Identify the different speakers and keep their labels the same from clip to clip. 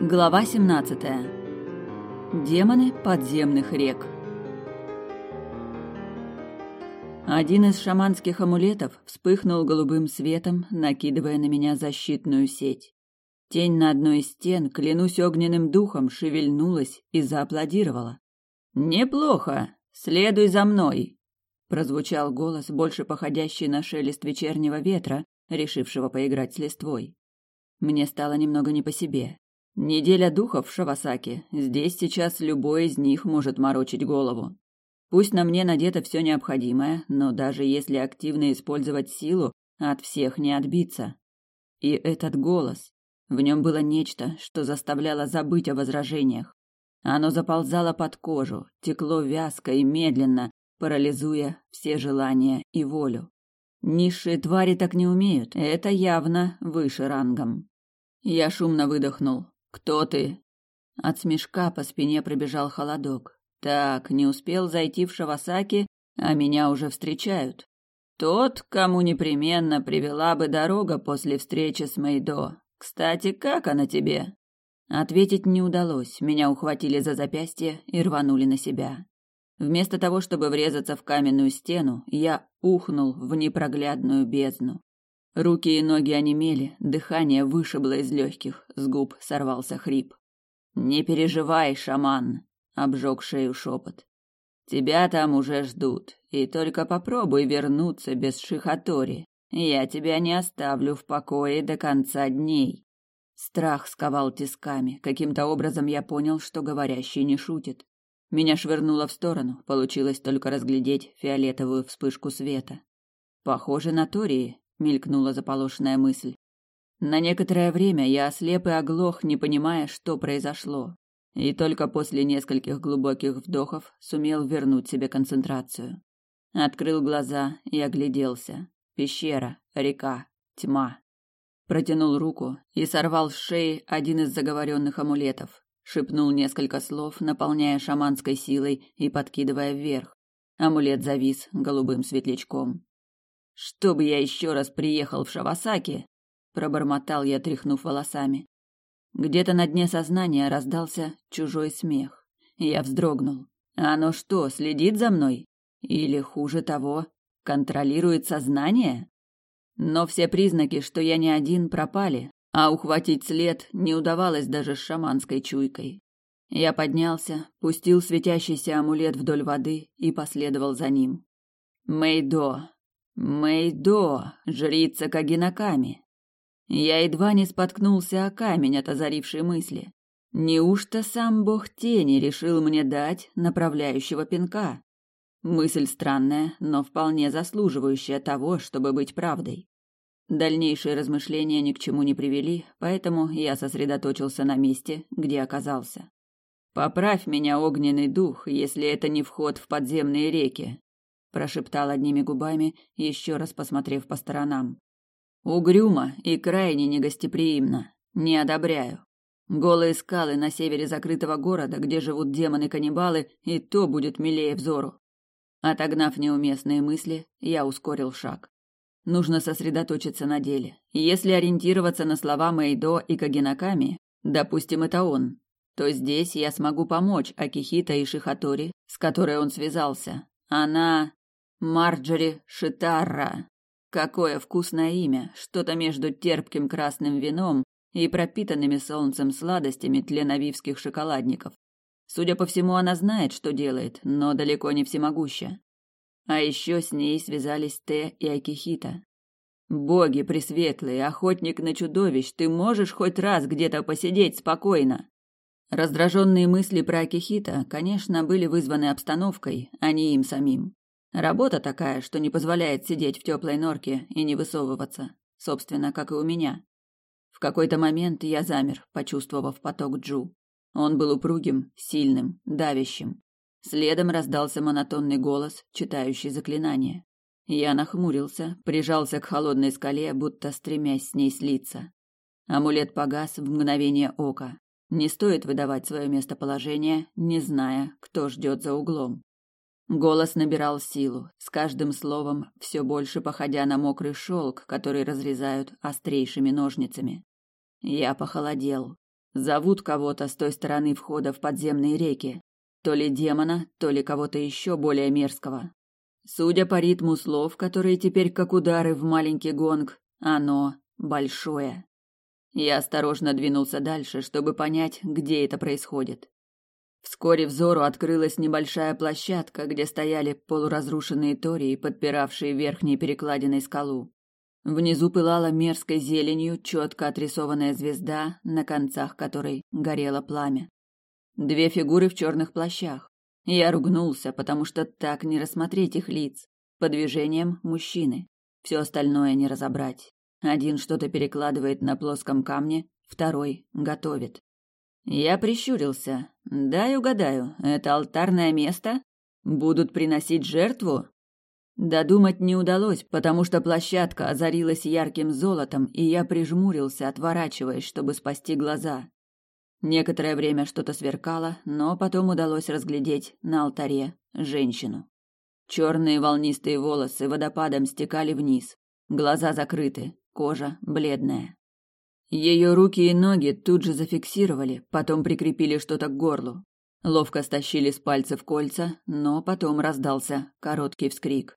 Speaker 1: Глава 17. Демоны подземных рек. Один из шаманских амулетов вспыхнул голубым светом, накидывая на меня защитную сеть. Тень на одной из стен, клянусь огненным духом, шевельнулась и зааплодировала. «Неплохо! Следуй за мной!» Прозвучал голос, больше походящий на шелест вечернего ветра, решившего поиграть с листвой. Мне стало немного не по себе. Неделя духов в Шавасаке. Здесь сейчас любой из них может морочить голову. Пусть на мне надето все необходимое, но даже если активно использовать силу, от всех не отбиться. И этот голос. В нем было нечто, что заставляло забыть о возражениях. Оно заползало под кожу, текло вязко и медленно, парализуя все желания и волю. Низшие твари так не умеют, это явно выше рангом. Я шумно выдохнул. «Кто ты?» От смешка по спине пробежал холодок. «Так, не успел зайти в Шавасаки, а меня уже встречают. Тот, кому непременно привела бы дорога после встречи с Мейдо. Кстати, как она тебе?» Ответить не удалось, меня ухватили за запястье и рванули на себя. Вместо того, чтобы врезаться в каменную стену, я ухнул в непроглядную бездну. Руки и ноги онемели, дыхание вышибло из легких, с губ сорвался хрип. «Не переживай, шаман!» — обжег шею шепот. «Тебя там уже ждут, и только попробуй вернуться без шихатори. Я тебя не оставлю в покое до конца дней». Страх сковал тисками. Каким-то образом я понял, что говорящий не шутит. Меня швырнуло в сторону, получилось только разглядеть фиолетовую вспышку света. Похоже на Тории, мелькнула заполошенная мысль. На некоторое время я ослеп и оглох, не понимая, что произошло, и только после нескольких глубоких вдохов сумел вернуть себе концентрацию. Открыл глаза и огляделся. Пещера, река, тьма. Протянул руку и сорвал с шеи один из заговоренных амулетов. Шепнул несколько слов, наполняя шаманской силой и подкидывая вверх. Амулет завис голубым светлячком. Чтобы я еще раз приехал в Шавасаки, пробормотал я, тряхнув волосами. Где-то на дне сознания раздался чужой смех. Я вздрогнул. Оно что, следит за мной? Или хуже того, контролирует сознание? Но все признаки, что я не один, пропали, а ухватить след не удавалось даже с шаманской чуйкой. Я поднялся, пустил светящийся амулет вдоль воды и последовал за ним. Мэйдо, Мэйдо, жрица Кагинаками. Я едва не споткнулся о камень от озарившей мысли. Неужто сам бог тени решил мне дать направляющего пинка? Мысль странная, но вполне заслуживающая того, чтобы быть правдой. Дальнейшие размышления ни к чему не привели, поэтому я сосредоточился на месте, где оказался. Поправь меня, огненный дух, если это не вход в подземные реки, прошептал одними губами, еще раз посмотрев по сторонам. Угрюмо и крайне негостеприимно. Не одобряю. Голые скалы на севере закрытого города, где живут демоны-каннибалы, и то будет милее взору. Отогнав неуместные мысли, я ускорил шаг. Нужно сосредоточиться на деле. Если ориентироваться на слова Мэйдо и Кагинаками, допустим, это он, то здесь я смогу помочь Акихита и Шихатори, с которой он связался. Она Марджори Шитарра. Какое вкусное имя, что-то между терпким красным вином и пропитанными солнцем сладостями тленовивских шоколадников. Судя по всему, она знает, что делает, но далеко не всемогуща. А еще с ней связались Те и Акихита. Боги пресветлые, охотник на чудовищ, ты можешь хоть раз где-то посидеть спокойно? Раздраженные мысли про Акихита, конечно, были вызваны обстановкой, а не им самим. Работа такая, что не позволяет сидеть в теплой норке и не высовываться, собственно, как и у меня. В какой-то момент я замер, почувствовав поток Джу. Он был упругим, сильным, давящим. Следом раздался монотонный голос, читающий заклинание. Я нахмурился, прижался к холодной скале, будто стремясь с ней слиться. Амулет погас в мгновение ока. Не стоит выдавать свое местоположение, не зная, кто ждет за углом. Голос набирал силу, с каждым словом все больше походя на мокрый шелк, который разрезают острейшими ножницами. Я похолодел. Зовут кого-то с той стороны входа в подземные реки. То ли демона, то ли кого-то еще более мерзкого. Судя по ритму слов, которые теперь как удары в маленький гонг, оно большое. Я осторожно двинулся дальше, чтобы понять, где это происходит. Вскоре взору открылась небольшая площадка, где стояли полуразрушенные тории, подпиравшие верхней перекладиной скалу. Внизу пылала мерзкой зеленью четко отрисованная звезда, на концах которой горело пламя. Две фигуры в черных плащах. Я ругнулся, потому что так не рассмотреть их лиц. По движениям мужчины. Все остальное не разобрать. Один что-то перекладывает на плоском камне, второй готовит. Я прищурился. Дай угадаю, это алтарное место? Будут приносить жертву? Додумать не удалось, потому что площадка озарилась ярким золотом, и я прижмурился, отворачиваясь, чтобы спасти глаза. Некоторое время что-то сверкало, но потом удалось разглядеть на алтаре женщину. Черные волнистые волосы водопадом стекали вниз, глаза закрыты, кожа бледная. Ее руки и ноги тут же зафиксировали, потом прикрепили что-то к горлу. Ловко стащили с пальцев кольца, но потом раздался короткий вскрик.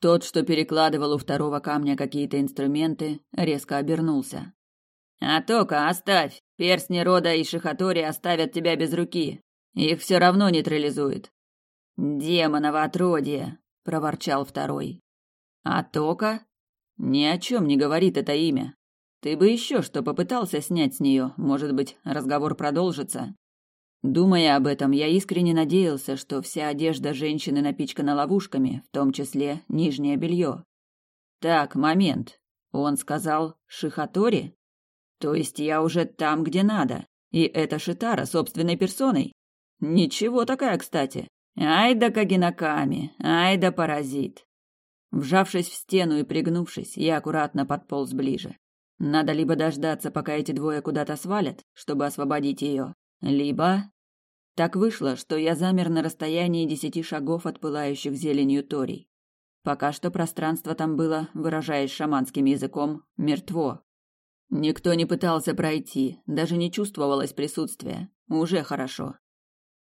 Speaker 1: Тот, что перекладывал у второго камня какие-то инструменты, резко обернулся. «Атока, оставь! Перстни рода и Шихатори оставят тебя без руки. Их все равно нейтрализует». «Демоново отродье!» — проворчал второй. «Атока? Ни о чем не говорит это имя. Ты бы еще что попытался снять с нее, может быть, разговор продолжится. Думая об этом, я искренне надеялся, что вся одежда женщины напичкана ловушками, в том числе нижнее белье. Так, момент. Он сказал Шихатори? То есть я уже там, где надо. И это Шитара собственной персоной. Ничего такая, кстати. Ай да Кагинаками, ай да паразит. Вжавшись в стену и пригнувшись, я аккуратно подполз ближе. Надо либо дождаться, пока эти двое куда-то свалят, чтобы освободить ее, либо... Так вышло, что я замер на расстоянии десяти шагов от пылающих зеленью торий. Пока что пространство там было, выражаясь шаманским языком, мертво. Никто не пытался пройти, даже не чувствовалось присутствия. Уже хорошо.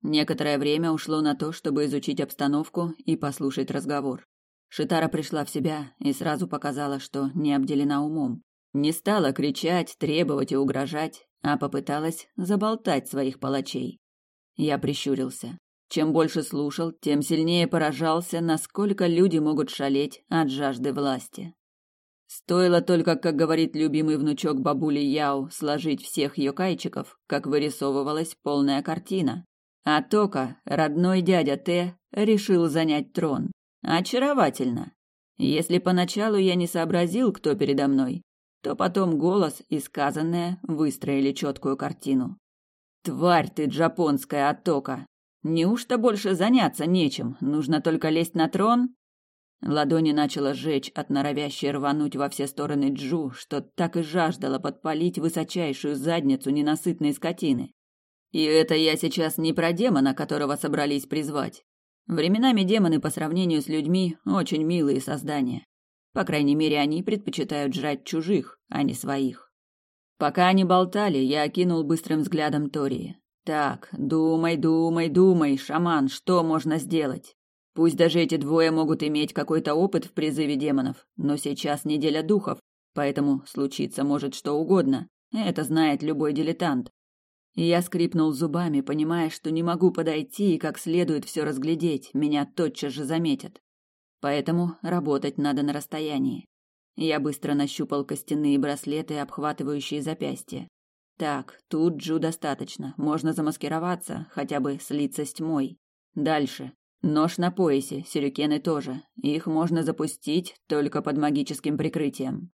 Speaker 1: Некоторое время ушло на то, чтобы изучить обстановку и послушать разговор. Шитара пришла в себя и сразу показала, что не обделена умом. Не стала кричать, требовать и угрожать, а попыталась заболтать своих палачей. Я прищурился. Чем больше слушал, тем сильнее поражался, насколько люди могут шалеть от жажды власти. Стоило только, как говорит любимый внучок бабули Яу, сложить всех ее кайчиков, как вырисовывалась полная картина. А Тока, родной дядя Т, решил занять трон. Очаровательно. Если поначалу я не сообразил, кто передо мной, то потом голос и сказанное выстроили четкую картину. «Тварь ты, джапонская оттока! Неужто больше заняться нечем? Нужно только лезть на трон?» Ладони начала жечь от норовящей рвануть во все стороны Джу, что так и жаждала подпалить высочайшую задницу ненасытной скотины. И это я сейчас не про демона, которого собрались призвать. Временами демоны по сравнению с людьми очень милые создания. По крайней мере, они предпочитают жрать чужих, а не своих. Пока они болтали, я окинул быстрым взглядом Тории. Так, думай, думай, думай, шаман, что можно сделать? Пусть даже эти двое могут иметь какой-то опыт в призыве демонов, но сейчас неделя духов, поэтому случиться может что угодно. Это знает любой дилетант. Я скрипнул зубами, понимая, что не могу подойти и как следует все разглядеть, меня тотчас же заметят. Поэтому работать надо на расстоянии. Я быстро нащупал костяные браслеты, обхватывающие запястья. Так, тут Джу достаточно. Можно замаскироваться, хотя бы слиться с тьмой. Дальше. Нож на поясе, сюрикены тоже. Их можно запустить только под магическим прикрытием.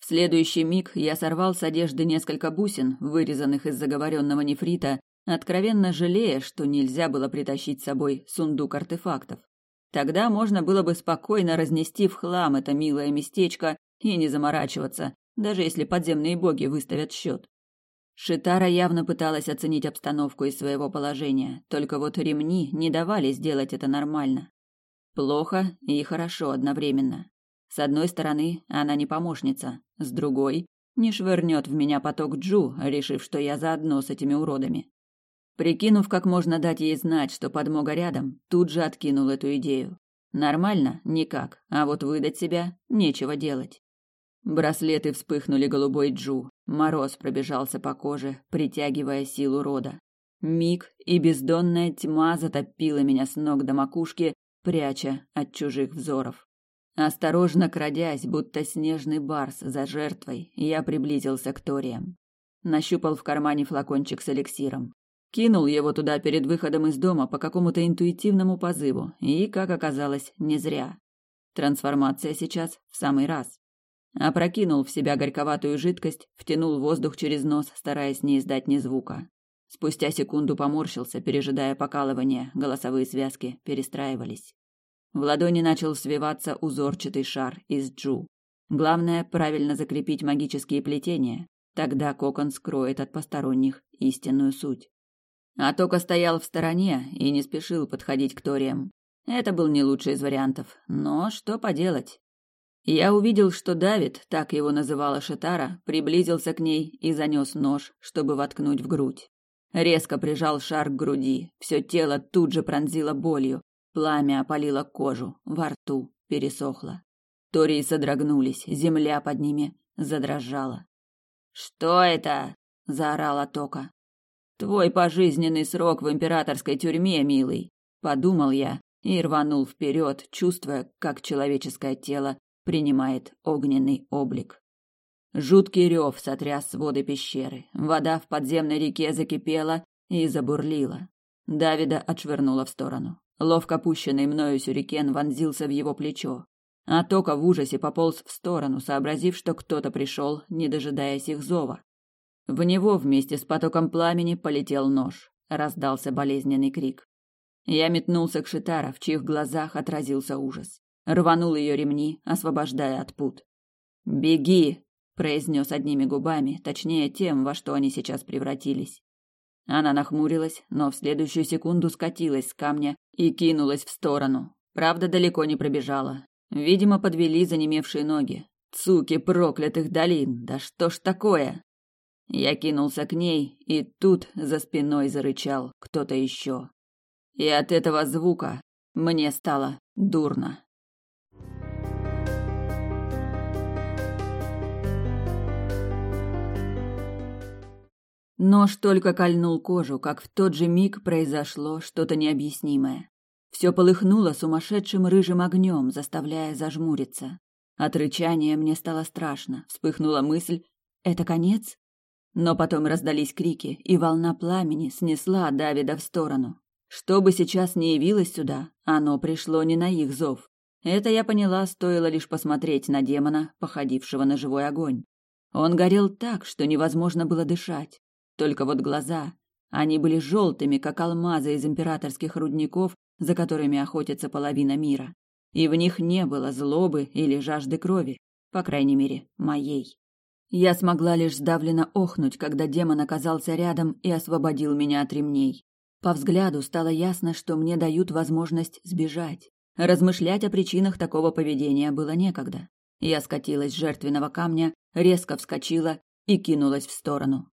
Speaker 1: В следующий миг я сорвал с одежды несколько бусин, вырезанных из заговоренного нефрита, откровенно жалея, что нельзя было притащить с собой сундук артефактов. Тогда можно было бы спокойно разнести в хлам это милое местечко и не заморачиваться, даже если подземные боги выставят счет. Шитара явно пыталась оценить обстановку из своего положения, только вот ремни не давали сделать это нормально. Плохо и хорошо одновременно. С одной стороны, она не помощница, с другой не швырнет в меня поток Джу, решив, что я заодно с этими уродами. Прикинув, как можно дать ей знать, что подмога рядом, тут же откинул эту идею. Нормально? Никак. А вот выдать себя нечего делать. Браслеты вспыхнули голубой Джу. Мороз пробежался по коже, притягивая силу рода. Миг, и бездонная тьма затопила меня с ног до макушки, пряча от чужих взоров. Осторожно крадясь, будто снежный барс за жертвой, я приблизился к Ториям. Нащупал в кармане флакончик с эликсиром. Кинул его туда перед выходом из дома по какому-то интуитивному позыву, и, как оказалось, не зря. Трансформация сейчас в самый раз. Опрокинул в себя горьковатую жидкость, втянул воздух через нос, стараясь не издать ни звука. Спустя секунду поморщился, пережидая покалывание, голосовые связки перестраивались. В ладони начал свиваться узорчатый шар из джу. Главное правильно закрепить магические плетения, тогда кокон скроет от посторонних истинную суть. Атока стоял в стороне и не спешил подходить к Ториям. Это был не лучший из вариантов, но что поделать? Я увидел, что Давид, так его называла Шитара, приблизился к ней и занес нож, чтобы воткнуть в грудь. Резко прижал шар к груди, все тело тут же пронзило болью, Пламя опалило кожу, во рту пересохло. Тории содрогнулись, земля под ними задрожала. «Что это?» – заорала Тока. «Твой пожизненный срок в императорской тюрьме, милый», – подумал я и рванул вперед, чувствуя, как человеческое тело принимает огненный облик. Жуткий рев сотряс своды пещеры. Вода в подземной реке закипела и забурлила. Давида отшвырнула в сторону. Ловко пущенный мною сюрикен вонзился в его плечо. А Тока в ужасе пополз в сторону, сообразив, что кто-то пришел, не дожидаясь их зова. В него вместе с потоком пламени полетел нож. Раздался болезненный крик. Я метнулся к Шитара, в чьих глазах отразился ужас. Рванул ее ремни, освобождая от пут. «Беги!» – произнес одними губами, точнее тем, во что они сейчас превратились. Она нахмурилась, но в следующую секунду скатилась с камня и кинулась в сторону. Правда, далеко не пробежала. Видимо, подвели занемевшие ноги. Цуки проклятых долин, да что ж такое? Я кинулся к ней, и тут за спиной зарычал кто-то еще. И от этого звука мне стало дурно. Нож только кольнул кожу, как в тот же миг произошло что-то необъяснимое. Все полыхнуло сумасшедшим рыжим огнем, заставляя зажмуриться. От рычания мне стало страшно. Вспыхнула мысль «Это конец?» Но потом раздались крики, и волна пламени снесла Давида в сторону. Что бы сейчас ни явилось сюда, оно пришло не на их зов. Это я поняла, стоило лишь посмотреть на демона, походившего на живой огонь. Он горел так, что невозможно было дышать. Только вот глаза, они были желтыми, как алмазы из императорских рудников, за которыми охотится половина мира. И в них не было злобы или жажды крови, по крайней мере, моей. Я смогла лишь сдавленно охнуть, когда демон оказался рядом и освободил меня от ремней. По взгляду стало ясно, что мне дают возможность сбежать. Размышлять о причинах такого поведения было некогда. Я скатилась с жертвенного камня, резко вскочила и кинулась в сторону.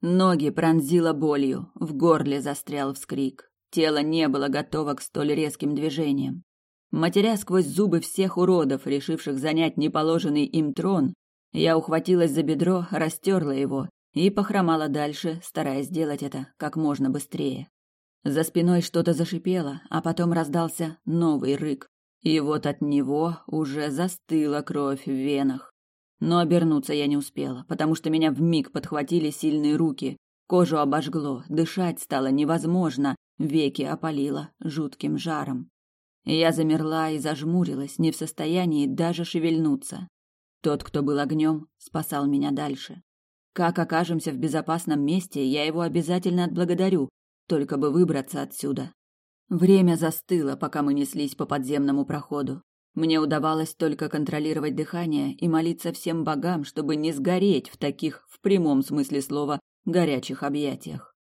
Speaker 1: Ноги пронзило болью, в горле застрял вскрик. Тело не было готово к столь резким движениям. Матеря сквозь зубы всех уродов, решивших занять неположенный им трон, я ухватилась за бедро, растерла его и похромала дальше, стараясь сделать это как можно быстрее. За спиной что-то зашипело, а потом раздался новый рык. И вот от него уже застыла кровь в венах. Но обернуться я не успела, потому что меня вмиг подхватили сильные руки. Кожу обожгло, дышать стало невозможно, веки опалило жутким жаром. Я замерла и зажмурилась, не в состоянии даже шевельнуться. Тот, кто был огнем, спасал меня дальше. Как окажемся в безопасном месте, я его обязательно отблагодарю, только бы выбраться отсюда. Время застыло, пока мы неслись по подземному проходу. Мне удавалось только контролировать дыхание и молиться всем богам, чтобы не сгореть в таких, в прямом смысле слова, горячих объятиях.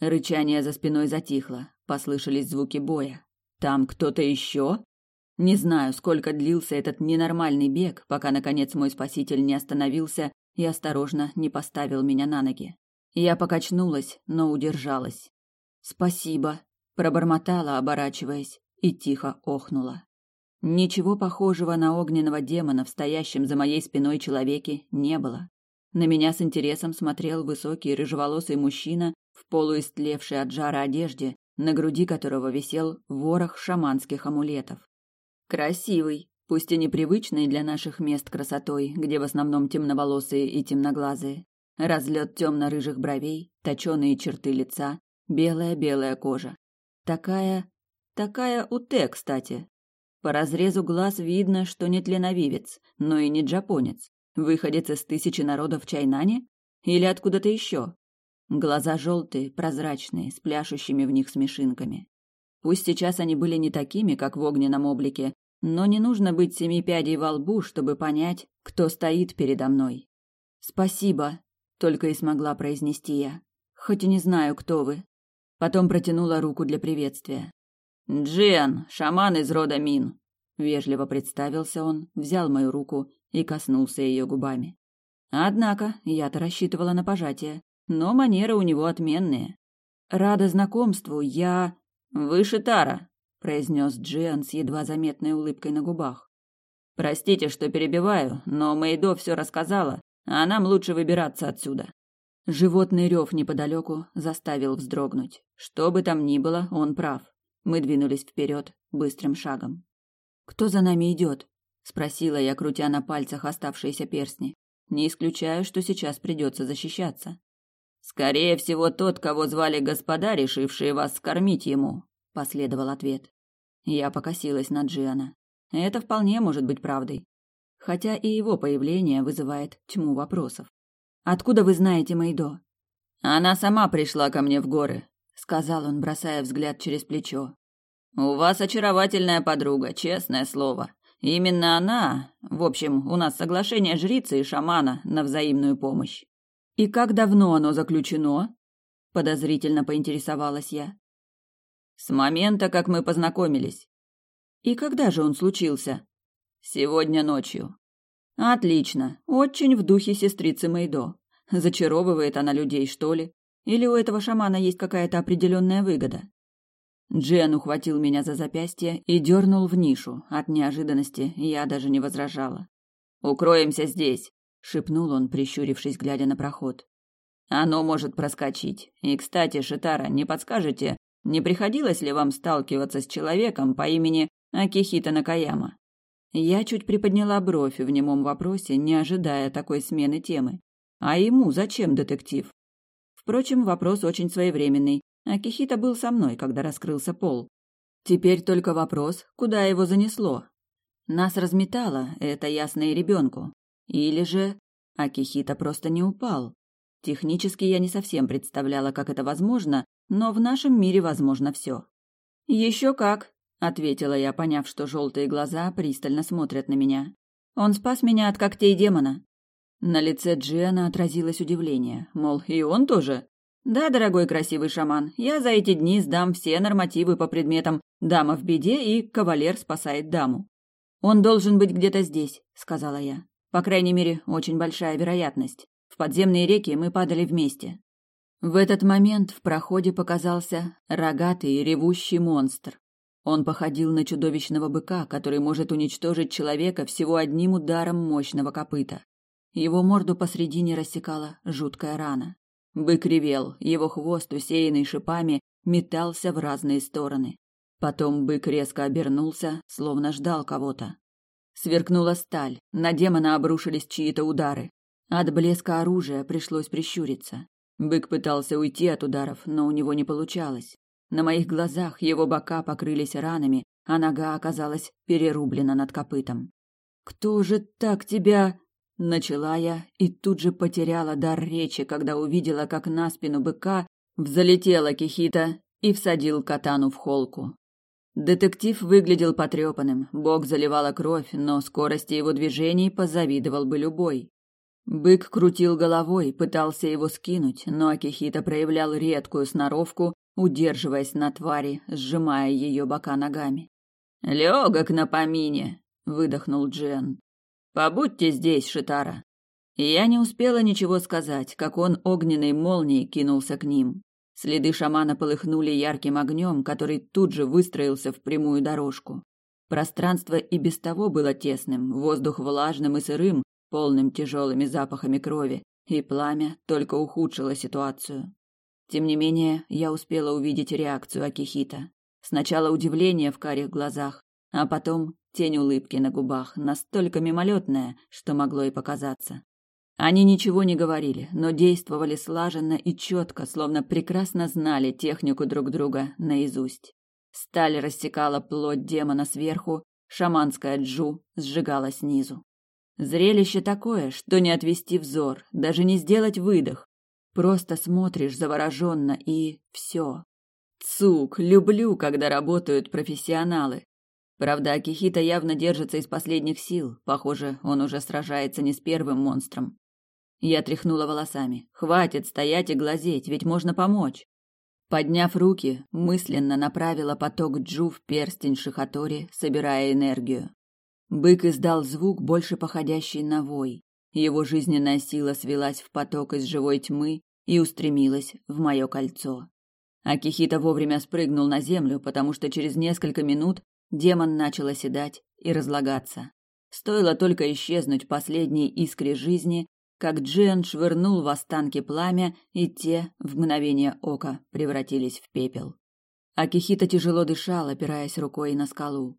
Speaker 1: Рычание за спиной затихло, послышались звуки боя. Там кто-то еще? Не знаю, сколько длился этот ненормальный бег, пока наконец мой спаситель не остановился и осторожно не поставил меня на ноги. Я покачнулась, но удержалась. «Спасибо», — пробормотала, оборачиваясь, и тихо охнула. Ничего похожего на огненного демона в стоящем за моей спиной человеке не было. На меня с интересом смотрел высокий рыжеволосый мужчина в полуистлевшей от жара одежде, на груди которого висел ворох шаманских амулетов. Красивый, пусть и непривычный для наших мест красотой, где в основном темноволосые и темноглазые. Разлет темно-рыжих бровей, точеные черты лица, белая-белая кожа. Такая... такая у Т, кстати, по разрезу глаз видно, что не тленовивец, но и не джапонец. Выходец из тысячи народов Чайнани? Или откуда-то еще? Глаза желтые, прозрачные, с пляшущими в них смешинками. Пусть сейчас они были не такими, как в огненном облике, но не нужно быть семи пядей во лбу, чтобы понять, кто стоит передо мной. «Спасибо», — только и смогла произнести я. «Хоть и не знаю, кто вы». Потом протянула руку для приветствия. «Джиан, шаман из рода Мин», — вежливо представился он, взял мою руку и коснулся ее губами. Однако я-то рассчитывала на пожатие, но манеры у него отменные. «Рада знакомству, я...» «Выше Тара», — произнес Джиан с едва заметной улыбкой на губах. «Простите, что перебиваю, но Мэйдо все рассказала, а нам лучше выбираться отсюда». Животный рев неподалеку заставил вздрогнуть. Что бы там ни было, он прав. Мы двинулись вперед быстрым шагом. «Кто за нами идет?» — спросила я, крутя на пальцах оставшиеся перстни. Не исключаю, что сейчас придется защищаться. «Скорее всего, тот, кого звали господа, решившие вас скормить ему», — последовал ответ. Я покосилась на Джиана. Это вполне может быть правдой. Хотя и его появление вызывает тьму вопросов. «Откуда вы знаете Мэйдо?» «Она сама пришла ко мне в горы сказал он, бросая взгляд через плечо. У вас очаровательная подруга, честное слово. Именно она, в общем, у нас соглашение жрицы и шамана на взаимную помощь. И как давно оно заключено? подозрительно поинтересовалась я. С момента, как мы познакомились. И когда же он случился? Сегодня ночью. Отлично, очень в духе сестрицы Мэйдо. Зачаровывает она людей, что ли? Или у этого шамана есть какая-то определенная выгода? Джен ухватил меня за запястье и дернул в нишу. От неожиданности я даже не возражала. «Укроемся здесь», — шепнул он, прищурившись, глядя на проход. «Оно может проскочить. И, кстати, Шитара, не подскажете, не приходилось ли вам сталкиваться с человеком по имени Акихита Накаяма?» Я чуть приподняла бровь в немом вопросе, не ожидая такой смены темы. «А ему зачем детектив?» Впрочем, вопрос очень своевременный. Акихита был со мной, когда раскрылся пол. Теперь только вопрос, куда его занесло. Нас разметало, это ясно и ребенку. Или же Акихита просто не упал. Технически я не совсем представляла, как это возможно, но в нашем мире возможно все. Еще как, ответила я, поняв, что желтые глаза пристально смотрят на меня. Он спас меня от когтей демона. На лице Джиана отразилось удивление, мол, и он тоже? Да, дорогой красивый шаман, я за эти дни сдам все нормативы по предметам «дама в беде» и «кавалер спасает даму». Он должен быть где-то здесь, сказала я. По крайней мере, очень большая вероятность. В подземные реки мы падали вместе. В этот момент в проходе показался рогатый ревущий монстр. Он походил на чудовищного быка, который может уничтожить человека всего одним ударом мощного копыта. Его морду посредине рассекала жуткая рана. Бык ревел, его хвост, усеянный шипами, метался в разные стороны. Потом бык резко обернулся, словно ждал кого-то. Сверкнула сталь, на демона обрушились чьи-то удары. От блеска оружия пришлось прищуриться. Бык пытался уйти от ударов, но у него не получалось. На моих глазах его бока покрылись ранами, а нога оказалась перерублена над копытом. «Кто же так тебя...» Начала я и тут же потеряла дар речи, когда увидела, как на спину быка взлетела кихита и всадил катану в холку. Детектив выглядел потрепанным, бок заливала кровь, но скорости его движений позавидовал бы любой. Бык крутил головой, пытался его скинуть, но Акихита проявлял редкую сноровку, удерживаясь на твари, сжимая ее бока ногами. «Легок на помине!» — выдохнул Джен. Побудьте здесь, Шитара. Я не успела ничего сказать, как он огненной молнией кинулся к ним. Следы шамана полыхнули ярким огнем, который тут же выстроился в прямую дорожку. Пространство и без того было тесным, воздух влажным и сырым, полным тяжелыми запахами крови, и пламя только ухудшило ситуацию. Тем не менее, я успела увидеть реакцию Акихита. Сначала удивление в карих глазах, а потом тень улыбки на губах, настолько мимолетная, что могло и показаться. Они ничего не говорили, но действовали слаженно и четко, словно прекрасно знали технику друг друга наизусть. Сталь рассекала плоть демона сверху, шаманская джу сжигала снизу. Зрелище такое, что не отвести взор, даже не сделать выдох. Просто смотришь завороженно и все. Цук, люблю, когда работают профессионалы. Правда, Акихита явно держится из последних сил. Похоже, он уже сражается не с первым монстром. Я тряхнула волосами. Хватит стоять и глазеть, ведь можно помочь. Подняв руки, мысленно направила поток джу в перстень Шихатори, собирая энергию. Бык издал звук, больше походящий на вой. Его жизненная сила свелась в поток из живой тьмы и устремилась в мое кольцо. Акихита вовремя спрыгнул на землю, потому что через несколько минут демон начал оседать и разлагаться. Стоило только исчезнуть последней искре жизни, как Джиан швырнул в останки пламя, и те в мгновение ока превратились в пепел. Акихита тяжело дышал, опираясь рукой на скалу.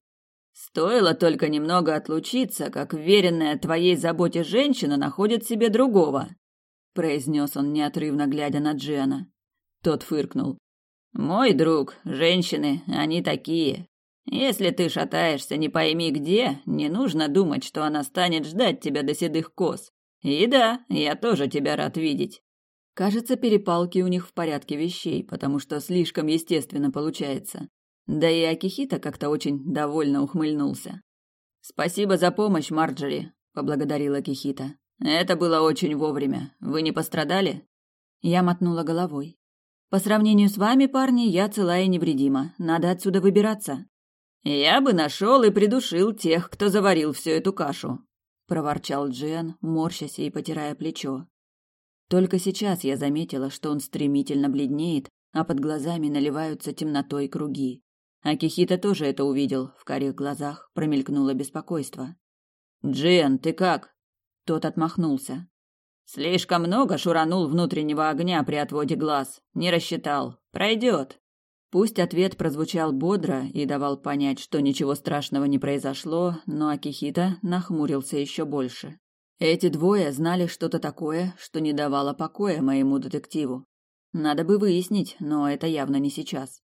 Speaker 1: Стоило только немного отлучиться, как веренная твоей заботе женщина находит себе другого, произнес он неотрывно глядя на Джиана. Тот фыркнул. Мой друг, женщины, они такие. Если ты шатаешься не пойми где, не нужно думать, что она станет ждать тебя до седых кос. И да, я тоже тебя рад видеть. Кажется, перепалки у них в порядке вещей, потому что слишком естественно получается. Да и Акихита как-то очень довольно ухмыльнулся. Спасибо за помощь, Марджери, поблагодарила Акихита. Это было очень вовремя. Вы не пострадали? Я мотнула головой. По сравнению с вами, парни, я цела и невредима. Надо отсюда выбираться. Я бы нашел и придушил тех, кто заварил всю эту кашу, проворчал Джен, морщась и потирая плечо. Только сейчас я заметила, что он стремительно бледнеет, а под глазами наливаются темнотой круги. Акихита тоже это увидел, в карих глазах промелькнуло беспокойство. «Джен, ты как?» Тот отмахнулся. Слишком много шуранул внутреннего огня при отводе глаз. Не рассчитал. Пройдет. Пусть ответ прозвучал бодро и давал понять, что ничего страшного не произошло, но Акихита нахмурился еще больше. Эти двое знали что-то такое, что не давало покоя моему детективу. Надо бы выяснить, но это явно не сейчас.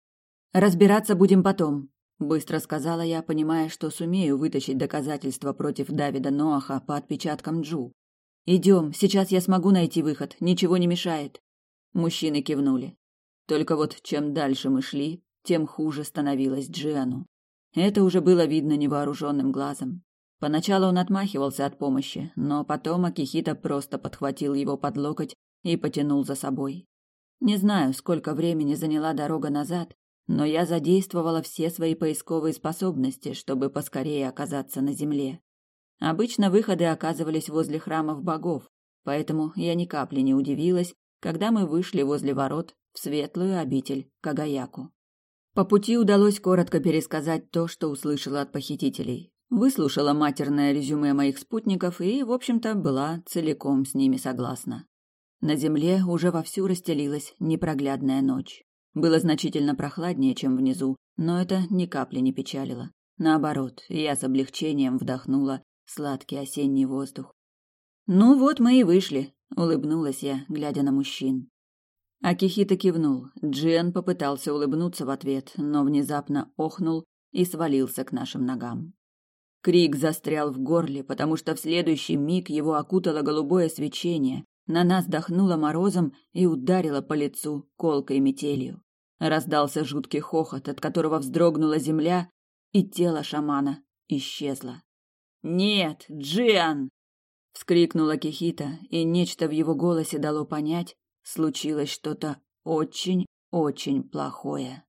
Speaker 1: Разбираться будем потом, быстро сказала я, понимая, что сумею вытащить доказательства против Давида Ноаха по отпечаткам Джу. Идем, сейчас я смогу найти выход, ничего не мешает. Мужчины кивнули. Только вот чем дальше мы шли, тем хуже становилось Джиану. Это уже было видно невооруженным глазом. Поначалу он отмахивался от помощи, но потом Акихита просто подхватил его под локоть и потянул за собой. Не знаю, сколько времени заняла дорога назад, но я задействовала все свои поисковые способности, чтобы поскорее оказаться на земле. Обычно выходы оказывались возле храмов богов, поэтому я ни капли не удивилась, когда мы вышли возле ворот в светлую обитель Кагаяку. По пути удалось коротко пересказать то, что услышала от похитителей. Выслушала матерное резюме моих спутников и, в общем-то, была целиком с ними согласна. На земле уже вовсю расстелилась непроглядная ночь. Было значительно прохладнее, чем внизу, но это ни капли не печалило. Наоборот, я с облегчением вдохнула сладкий осенний воздух. «Ну вот мы и вышли», — улыбнулась я, глядя на мужчин. Акихита кивнул. Джиан попытался улыбнуться в ответ, но внезапно охнул и свалился к нашим ногам. Крик застрял в горле, потому что в следующий миг его окутало голубое свечение, на нас дохнуло морозом и ударило по лицу колкой метелью. Раздался жуткий хохот, от которого вздрогнула земля, и тело шамана исчезло. «Нет, Джиан!» — вскрикнула Кихита, и нечто в его голосе дало понять, случилось что-то очень-очень плохое.